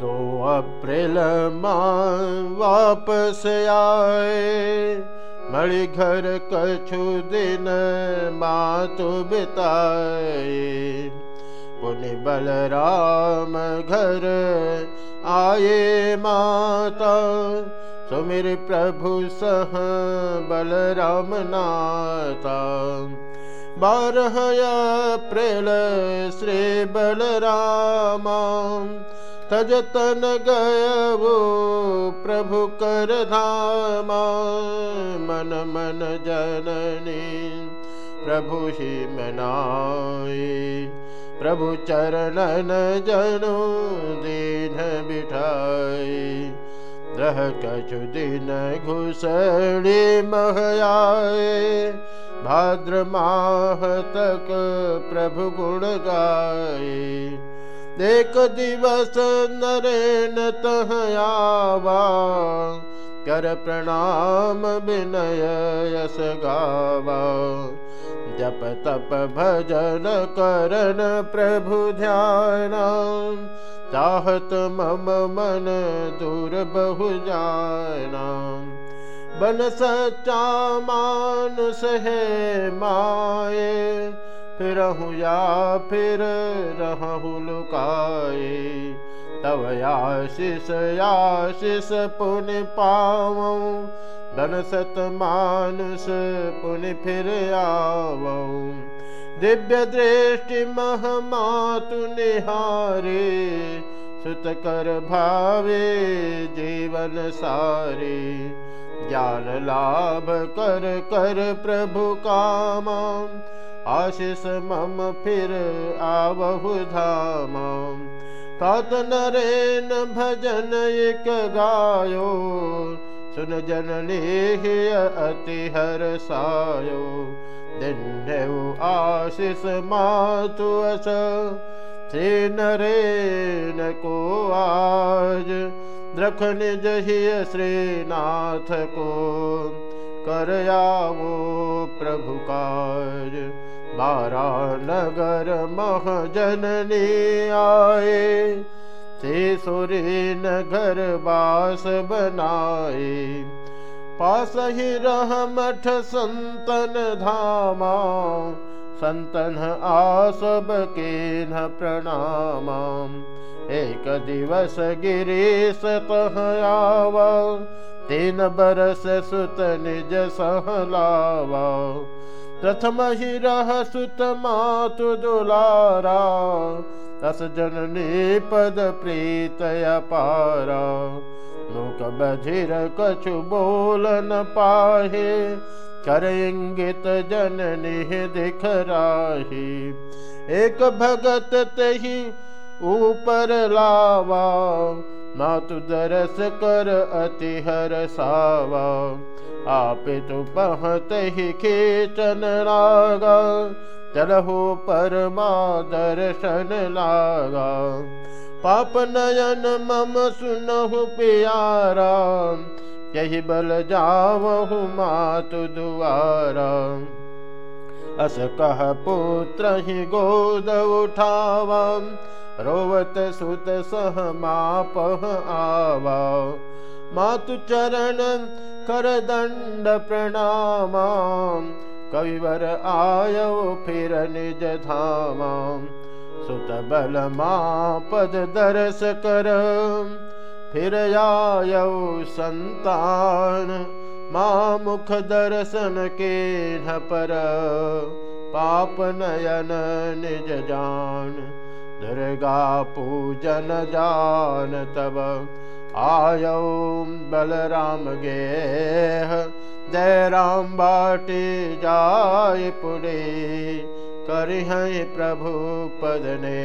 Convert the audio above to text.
दो अप्रैल माँ वापस आए। मणि कछु दिन मातु बिताए। पुनि बलराम घर आए माता। सुमिर प्रभु सह बलराम नाता। बारह अप्रैल श्री बलरामा तजतन गय वो प्रभु कर धामा, मन मन जननी। प्रभु ही मनाए, प्रभु चरणन जनु दीन बिठाए। रह कछु दिन घुसड़ी महयाए, भाद्र माह तक प्रभु गुण गाए। एक दिवस नरेन तह आवा, कर प्रणाम विनय यस गावा। जप तप भजन करन प्रभु ध्यान, चाहत मम मन दूर बहु जाना। बन सच्चा मानुष है माए फिर या फिर रहु लुकाए, तव आशीष आशीष पुण्य पाव धन सत मानुष पुण्य फिर आव दिव्य दृष्टि मह मातु निहारे, सुत कर भावे जीवन सारे। ज्ञान लाभ कर कर प्रभु काम। आशीष मम फिर तात नरेन भजन एक गायो सुन जननी अति हर सायो। दिन आशीष मातु अस श्री नरेन को आज। द्रख निज श्रीनाथ को कर आवो प्रभु काज बारा नगर मह जननी आए से सुरी नगर बास बनाए। पास ही रह मठ संतन धामा, संतन आसब के न प्रणामा। एक दिवस गिरीश तह आव, तीन बरस सुत निज सहलावा प्रथम ही रह सुत मातु दुलारा दस जननी पद प्रीत अपारा। लोक बधिर कछु बोल न पाहे, कर इंगित जननी दिख राही। एक भगत तही ऊपर लावा, मातु दरस कर अति हर सावा। आप तो पहत ही खेचन लागा चलहो परमा दर्शन लागा। पाप नयन मम सुनहु प्यारा, यही बल जावहु मातु दुआरा। अस कह पुत्र ही गोद उठावा, रोवत सुत सह मापह आवा। मातु चरण कर दंड प्रणाम कविवर आयो फिर निज धाम सुत बल पद दर्श कर। फिर आयो संतान माँ मुख दर्शन के न पर पाप नयन निज जान, दुर्गा पूजन जान तब। आयो बलराम गे जय राम बाटी जाय पुरे कर प्रभु पदने